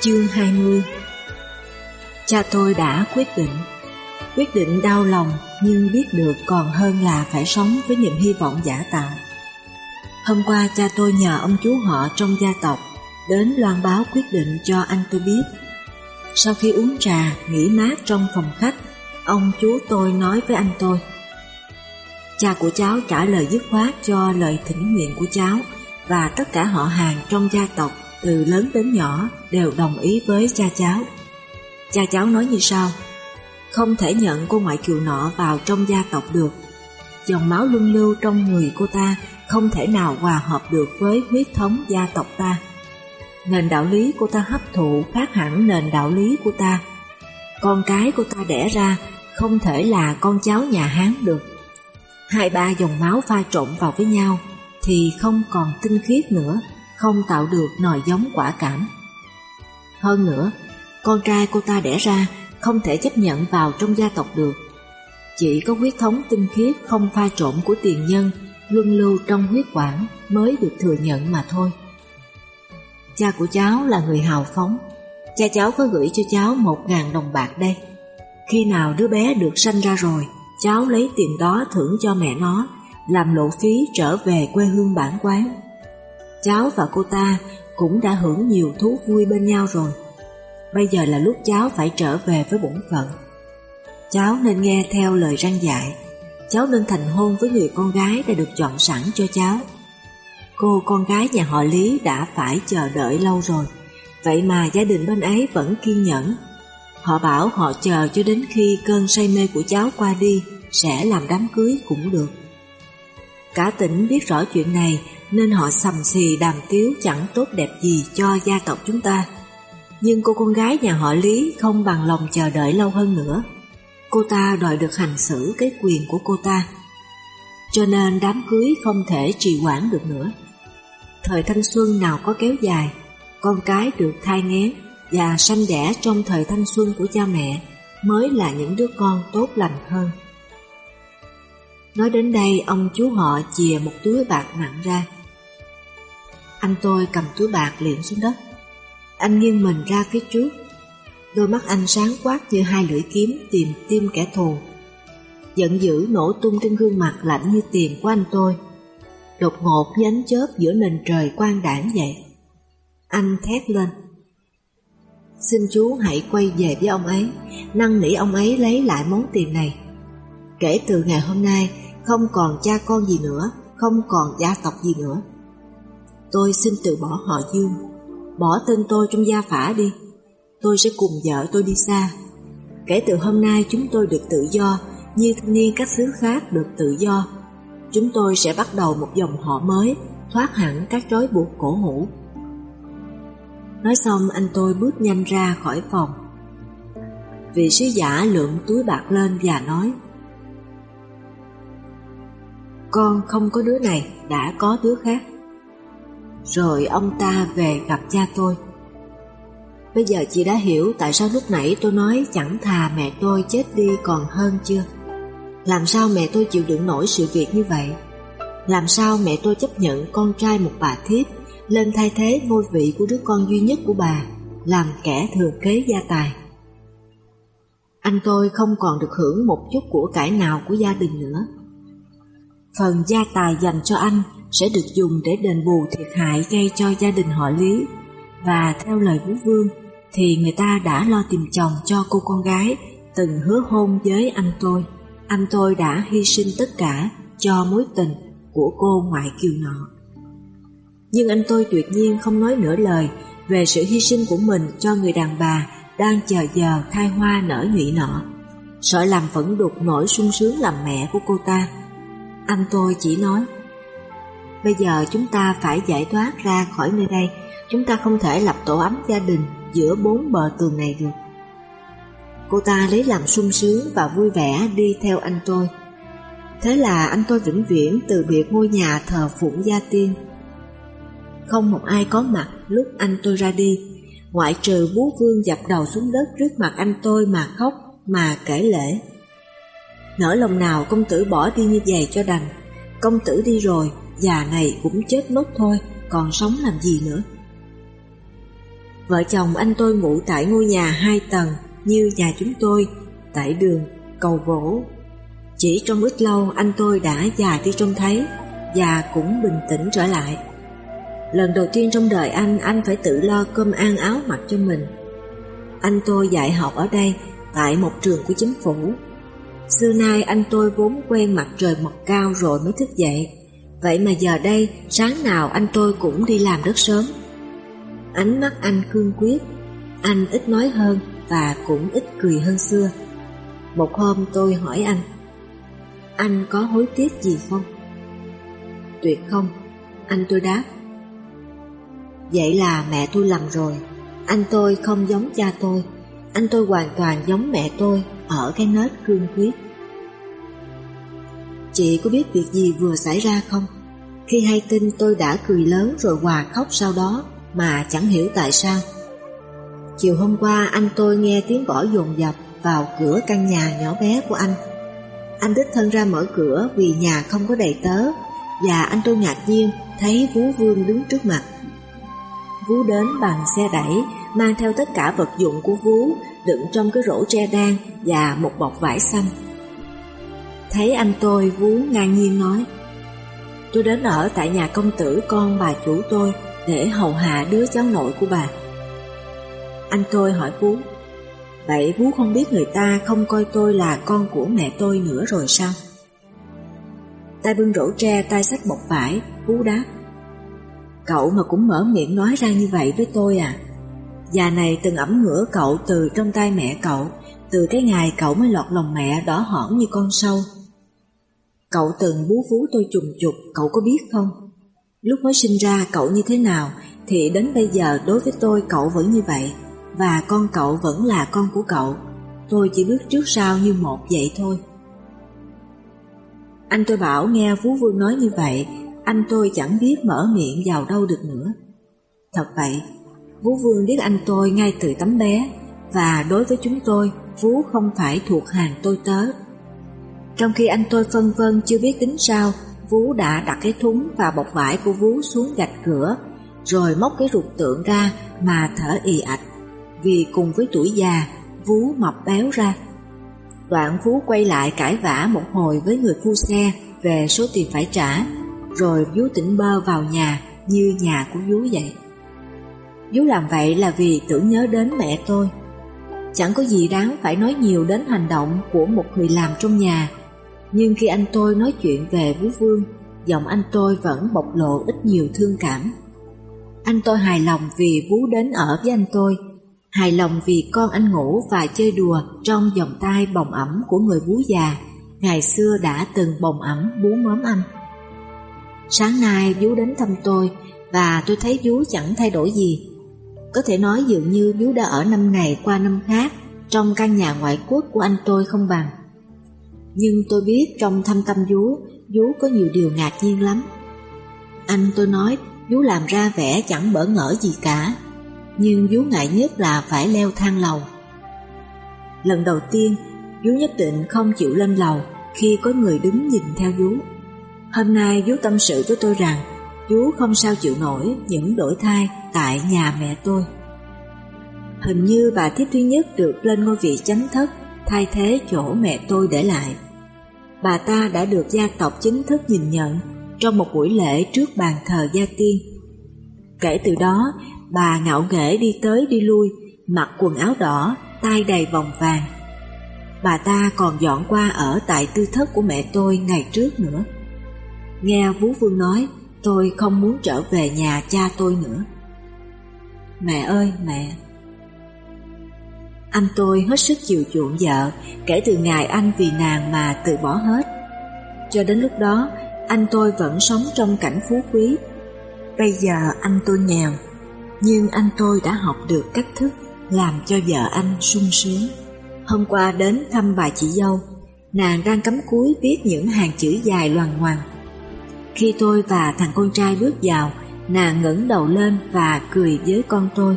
Chương 20 Cha tôi đã quyết định Quyết định đau lòng nhưng biết được còn hơn là phải sống với những hy vọng giả tạo. Hôm qua cha tôi nhờ ông chú họ trong gia tộc đến loan báo quyết định cho anh tôi biết. Sau khi uống trà, nghỉ mát trong phòng khách, ông chú tôi nói với anh tôi. Cha của cháu trả lời dứt khoát cho lời thỉnh nguyện của cháu và tất cả họ hàng trong gia tộc từ lớn đến nhỏ đều đồng ý với cha cháu. Cha cháu nói như sau, không thể nhận cô ngoại kiều nọ vào trong gia tộc được. Dòng máu luân lưu trong người cô ta không thể nào hòa hợp được với huyết thống gia tộc ta. Nền đạo lý cô ta hấp thụ khác hẳn nền đạo lý của ta. Con cái cô ta đẻ ra không thể là con cháu nhà Hán được. Hai ba dòng máu pha trộn vào với nhau thì không còn tinh khiết nữa, không tạo được nòi giống quả cảm. Hơn nữa, con trai cô ta đẻ ra không thể chấp nhận vào trong gia tộc được. Chỉ có huyết thống tinh khiết không pha trộn của tiền nhân luân lưu trong huyết quản mới được thừa nhận mà thôi. Cha của cháu là người hào phóng, cha cháu có gửi cho cháu một ngàn đồng bạc đây. Khi nào đứa bé được sanh ra rồi, cháu lấy tiền đó thưởng cho mẹ nó, làm lộ phí trở về quê hương bản quán. Cháu và cô ta cũng đã hưởng nhiều thú vui bên nhau rồi. Bây giờ là lúc cháu phải trở về với bổn phận. Cháu nên nghe theo lời răng dạy. Cháu nên thành hôn với người con gái đã được chọn sẵn cho cháu. Cô con gái nhà họ Lý đã phải chờ đợi lâu rồi. Vậy mà gia đình bên ấy vẫn kiên nhẫn. Họ bảo họ chờ cho đến khi cơn say mê của cháu qua đi sẽ làm đám cưới cũng được. Cả tỉnh biết rõ chuyện này nên họ sầm xì đàm tiếu chẳng tốt đẹp gì cho gia tộc chúng ta. Nhưng cô con gái nhà họ Lý không bằng lòng chờ đợi lâu hơn nữa. Cô ta đòi được hành xử cái quyền của cô ta. Cho nên đám cưới không thể trì hoãn được nữa. Thời thanh xuân nào có kéo dài, con cái được thai nghén và sanh đẻ trong thời thanh xuân của cha mẹ mới là những đứa con tốt lành hơn. Nói đến đây, ông chú họ chìa một túi bạc nặng ra. Anh tôi cầm túi bạc liệm xuống đất. Anh nghiêng mình ra phía trước. Đôi mắt anh sáng quát như hai lưỡi kiếm tìm tim kẻ thù. Giận dữ nổ tung trên gương mặt lạnh như tiền của anh tôi. Đột ngột như ánh chớp giữa nền trời quang đảng vậy. Anh thét lên. Xin chú hãy quay về với ông ấy, Năn nỉ ông ấy lấy lại món tiền này. Kể từ ngày hôm nay, Không còn cha con gì nữa, Không còn gia tộc gì nữa. Tôi xin từ bỏ họ Dương. Bỏ tên tôi trong gia phả đi. Tôi sẽ cùng vợ tôi đi xa. Kể từ hôm nay chúng tôi được tự do Như thanh niên các xứ khác được tự do. Chúng tôi sẽ bắt đầu một dòng họ mới Thoát hẳn các trói buộc cổ hủ. Nói xong anh tôi bước nhanh ra khỏi phòng. Vị sứ giả lượm túi bạc lên và nói Con không có đứa này, đã có đứa khác rồi ông ta về gặp cha tôi. Bây giờ chị đã hiểu tại sao lúc nãy tôi nói chẳng thà mẹ tôi chết đi còn hơn chưa. Làm sao mẹ tôi chịu đựng nổi sự việc như vậy? Làm sao mẹ tôi chấp nhận con trai một bà thiếp Lên thay thế ngôi vị của đứa con duy nhất của bà, Làm kẻ thừa kế gia tài? Anh tôi không còn được hưởng một chút của cải nào của gia đình nữa. Phần gia tài dành cho anh sẽ được dùng để đền bù thiệt hại gây cho gia đình họ Lý. Và theo lời Vũ Vương, thì người ta đã lo tìm chồng cho cô con gái từng hứa hôn với anh tôi. Anh tôi đã hy sinh tất cả cho mối tình của cô ngoại kiều nọ. Nhưng anh tôi tuyệt nhiên không nói nửa lời về sự hy sinh của mình cho người đàn bà đang chờ giờ khai hoa nở nhụy nọ. Sợ làm phẫn đục nỗi sung sướng làm mẹ của cô ta. Anh tôi chỉ nói Bây giờ chúng ta phải giải thoát ra khỏi nơi đây. Chúng ta không thể lập tổ ấm gia đình giữa bốn bờ tường này được. Cô ta lấy làm sung sướng và vui vẻ đi theo anh tôi. Thế là anh tôi vĩnh viễn từ biệt ngôi nhà thờ phụng gia tiên. Không một ai có mặt lúc anh tôi ra đi. Ngoại trừ Vũ Vương dập đầu xuống đất trước mặt anh tôi mà khóc, mà kể lễ. Nỡ lòng nào công tử bỏ đi như vậy cho đành. Công tử đi rồi Già này cũng chết mất thôi Còn sống làm gì nữa Vợ chồng anh tôi ngủ tại ngôi nhà hai tầng như nhà chúng tôi, tại đường, cầu gỗ. Chỉ trong ít lâu anh tôi đã già đi trông thấy và cũng bình tĩnh trở lại. Lần đầu tiên trong đời anh, anh phải tự lo cơm ăn áo mặc cho mình. Anh tôi dạy học ở đây, tại một trường của chính phủ. Xưa nay anh tôi vốn quen mặt trời mọc cao rồi mới thức dậy. Vậy mà giờ đây, sáng nào anh tôi cũng đi làm rất sớm. Ánh mắt anh cương quyết, anh ít nói hơn và cũng ít cười hơn xưa. Một hôm tôi hỏi anh, anh có hối tiếc gì không? Tuyệt không, anh tôi đáp. Vậy là mẹ tôi lầm rồi, anh tôi không giống cha tôi, anh tôi hoàn toàn giống mẹ tôi ở cái nết cương quyết. Chị có biết việc gì vừa xảy ra không? Khi hay tin tôi đã cười lớn rồi hòa khóc sau đó, mà chẳng hiểu tại sao. Chiều hôm qua, anh tôi nghe tiếng gõ dồn dập vào cửa căn nhà nhỏ bé của anh. Anh đích thân ra mở cửa vì nhà không có đầy tớ, và anh tôi ngạc nhiên thấy Vú Vương đứng trước mặt. Vú đến bằng xe đẩy, mang theo tất cả vật dụng của Vú, đựng trong cái rổ tre đan và một bọc vải xanh. Thấy anh tôi Vú ngang nhiên nói Tôi đến ở tại nhà công tử con bà chủ tôi để hầu hạ đứa cháu nội của bà. Anh tôi hỏi Vú Vậy Vú không biết người ta không coi tôi là con của mẹ tôi nữa rồi sao? Tay bưng rổ tre, tay sách bọc vải, Vú đáp Cậu mà cũng mở miệng nói ra như vậy với tôi à? Già này từng ẩm ngửa cậu từ trong tay mẹ cậu, từ cái ngày cậu mới lọt lòng mẹ đỏ hỏn như con sâu. Cậu từng bú vú tôi trùng trục cậu có biết không? Lúc mới sinh ra cậu như thế nào, thì đến bây giờ đối với tôi cậu vẫn như vậy, và con cậu vẫn là con của cậu. Tôi chỉ bước trước sau như một vậy thôi. Anh tôi bảo nghe Phú Vương nói như vậy, anh tôi chẳng biết mở miệng vào đâu được nữa. Thật vậy, Vũ Vương biết anh tôi ngay từ tấm bé, và đối với chúng tôi, Phú không phải thuộc hàng tôi tớ. Trong khi anh tôi phân vân chưa biết tính sao, Vú đã đặt cái thúng và bọc vải của Vú xuống gạch cửa, rồi móc cái ruột tượng ra mà thở ì ạch, vì cùng với tuổi già, Vú mập béo ra. Đoạn Vú quay lại cãi vã một hồi với người phu xe về số tiền phải trả, rồi Vú tỉnh bơ vào nhà như nhà của Vú vậy. Vú làm vậy là vì tưởng nhớ đến mẹ tôi. Chẳng có gì đáng phải nói nhiều đến hành động của một người làm trong nhà nhưng khi anh tôi nói chuyện về Vũ Vương, giọng anh tôi vẫn bộc lộ ít nhiều thương cảm. Anh tôi hài lòng vì Vũ đến ở với anh tôi, hài lòng vì con anh ngủ và chơi đùa trong vòng tay bồng ẩm của người Vũ già, ngày xưa đã từng bồng ẩm bú mớm anh. Sáng nay Vũ đến thăm tôi và tôi thấy Vũ chẳng thay đổi gì. Có thể nói dường như Vũ đã ở năm này qua năm khác trong căn nhà ngoại quốc của anh tôi không bằng. Nhưng tôi biết trong thâm tâm vú, vú có nhiều điều ngạc nhiên lắm. Anh tôi nói vú làm ra vẻ chẳng bỡ ngỡ gì cả, nhưng vú ngại nhất là phải leo thang lầu. Lần đầu tiên, vú nhất định không chịu lên lầu khi có người đứng nhìn theo vú. Hôm nay vú tâm sự với tôi rằng vú không sao chịu nổi những đổi thai tại nhà mẹ tôi. Hình như bà Thiết Thúy Nhất được lên ngôi vị chánh thất thay thế chỗ mẹ tôi để lại. Bà ta đã được gia tộc chính thức nhìn nhận trong một buổi lễ trước bàn thờ gia tiên. Kể từ đó, bà ngạo nghễ đi tới đi lui, mặc quần áo đỏ, tay đầy vòng vàng. Bà ta còn dọn qua ở tại tư thất của mẹ tôi ngày trước nữa. Nghe Vú Vương nói, tôi không muốn trở về nhà cha tôi nữa. Mẹ ơi mẹ, anh tôi hết sức chiều chuộng vợ kể từ ngày anh vì nàng mà từ bỏ hết. Cho đến lúc đó, anh tôi vẫn sống trong cảnh phú quý. Bây giờ anh tôi nghèo, nhưng anh tôi đã học được cách thức làm cho vợ anh sung sướng. Hôm qua đến thăm bà chị dâu, nàng đang cắm cúi viết những hàng chữ dài loằng ngoằng. Khi tôi và thằng con trai bước vào, nàng ngẩng đầu lên và cười với con tôi.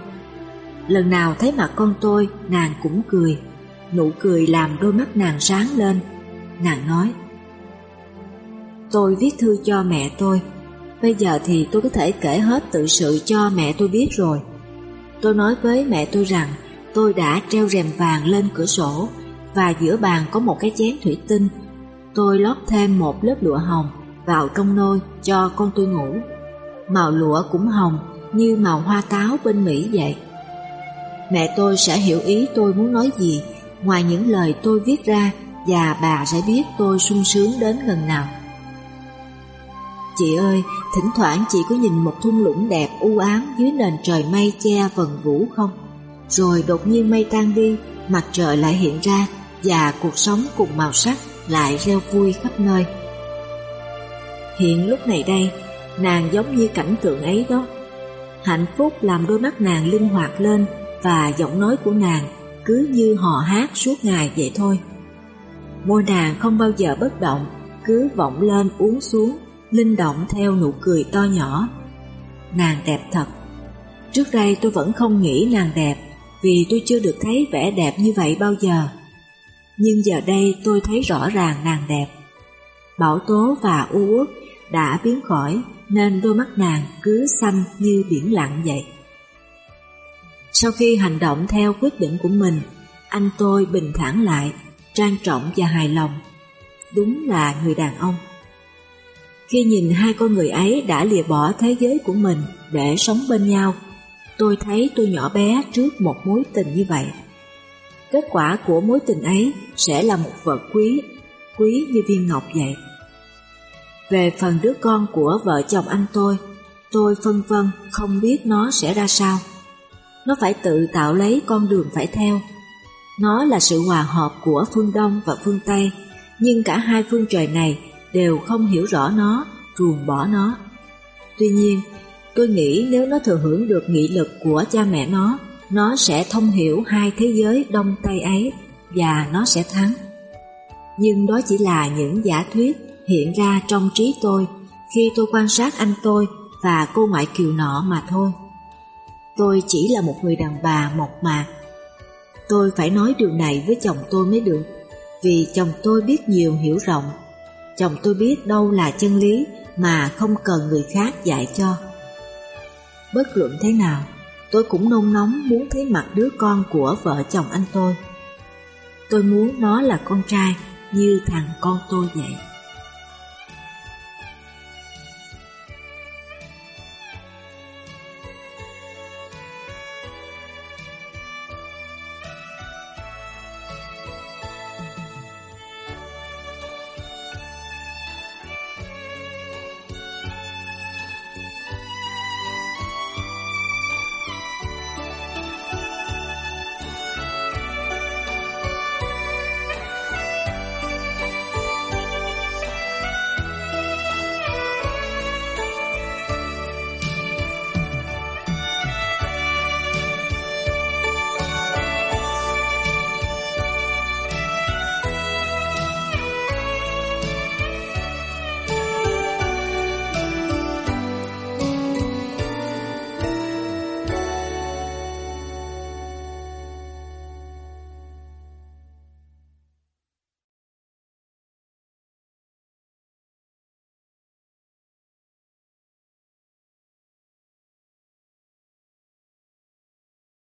Lần nào thấy mặt con tôi, nàng cũng cười. Nụ cười làm đôi mắt nàng sáng lên. Nàng nói, Tôi viết thư cho mẹ tôi. Bây giờ thì tôi có thể kể hết tự sự cho mẹ tôi biết rồi. Tôi nói với mẹ tôi rằng tôi đã treo rèm vàng lên cửa sổ và giữa bàn có một cái chén thủy tinh. Tôi lót thêm một lớp lụa hồng vào trong nôi cho con tôi ngủ. Màu lụa cũng hồng như màu hoa táo bên Mỹ vậy. Mẹ tôi sẽ hiểu ý tôi muốn nói gì ngoài những lời tôi viết ra và bà sẽ biết tôi sung sướng đến gần nào. Chị ơi, thỉnh thoảng chị có nhìn một thung lũng đẹp u ám dưới nền trời mây che vần vũ không? Rồi đột nhiên mây tan đi, mặt trời lại hiện ra và cuộc sống cùng màu sắc lại reo vui khắp nơi. Hiện lúc này đây, nàng giống như cảnh tượng ấy đó. Hạnh phúc làm đôi mắt nàng linh hoạt lên và giọng nói của nàng cứ như hò hát suốt ngày vậy thôi. Môi nàng không bao giờ bất động, cứ vọng lên uống xuống, linh động theo nụ cười to nhỏ. Nàng đẹp thật. Trước đây tôi vẫn không nghĩ nàng đẹp, vì tôi chưa được thấy vẻ đẹp như vậy bao giờ. Nhưng giờ đây tôi thấy rõ ràng nàng đẹp. Bảo tố và u uất đã biến khỏi nên đôi mắt nàng cứ xanh như biển lặng vậy. Sau khi hành động theo quyết định của mình, anh tôi bình thản lại, trang trọng và hài lòng. Đúng là người đàn ông. Khi nhìn hai con người ấy đã lìa bỏ thế giới của mình để sống bên nhau, tôi thấy tôi nhỏ bé trước một mối tình như vậy. Kết quả của mối tình ấy sẽ là một vợ quý, quý như viên ngọc vậy. Về phần đứa con của vợ chồng anh tôi, tôi phân vân không biết nó sẽ ra sao. Nó phải tự tạo lấy con đường phải theo. Nó là sự hòa hợp của phương Đông và phương Tây, nhưng cả hai phương trời này đều không hiểu rõ nó, ruồng bỏ nó. Tuy nhiên, tôi nghĩ nếu nó thừa hưởng được nghị lực của cha mẹ nó, nó sẽ thông hiểu hai thế giới Đông Tây ấy và nó sẽ thắng. Nhưng đó chỉ là những giả thuyết hiện ra trong trí tôi khi tôi quan sát anh tôi và cô ngoại kiều nọ mà thôi. Tôi chỉ là một người đàn bà mộc mạc. Tôi phải nói điều này với chồng tôi mới được, vì chồng tôi biết nhiều hiểu rộng. Chồng tôi biết đâu là chân lý mà không cần người khác dạy cho. Bất luận thế nào, tôi cũng nôn nóng muốn thấy mặt đứa con của vợ chồng anh tôi. Tôi muốn nó là con trai như thằng con tôi vậy.